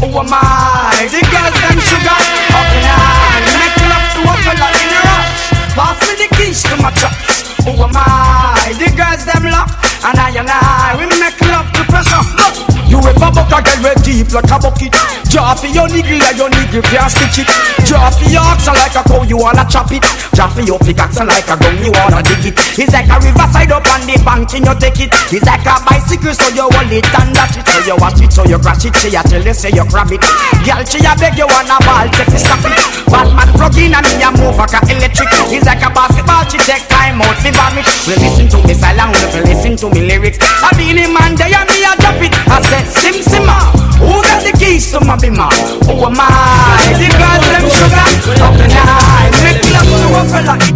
Who am I? The girls them sugar. Up in I make love to a fella in a rush. Pass me the keys to my trucks. Who am I? The girls them lock. And I and I we make love to pressure. Look. You ever buck a girl with deep like a bucket for your niggle like your niggle can't stitch it for your oxen like a cow you wanna chop it for your pickaxe like a gun you wanna dig it It's like a riverside up on the bank and you take it It's like a bicycle so you hold it and dash it So you watch it so you crash it She a tell you say you grab it. Girl she a beg you wanna ball take it stop it. Batman plug in and me a move like a electric. It's like a basketball she take time out fi vomit. We listen to me silent, we listen to me lyrics. I be the man there and me a drop it. I said Sim Simma Who got the keys to my bimmer? Who am I?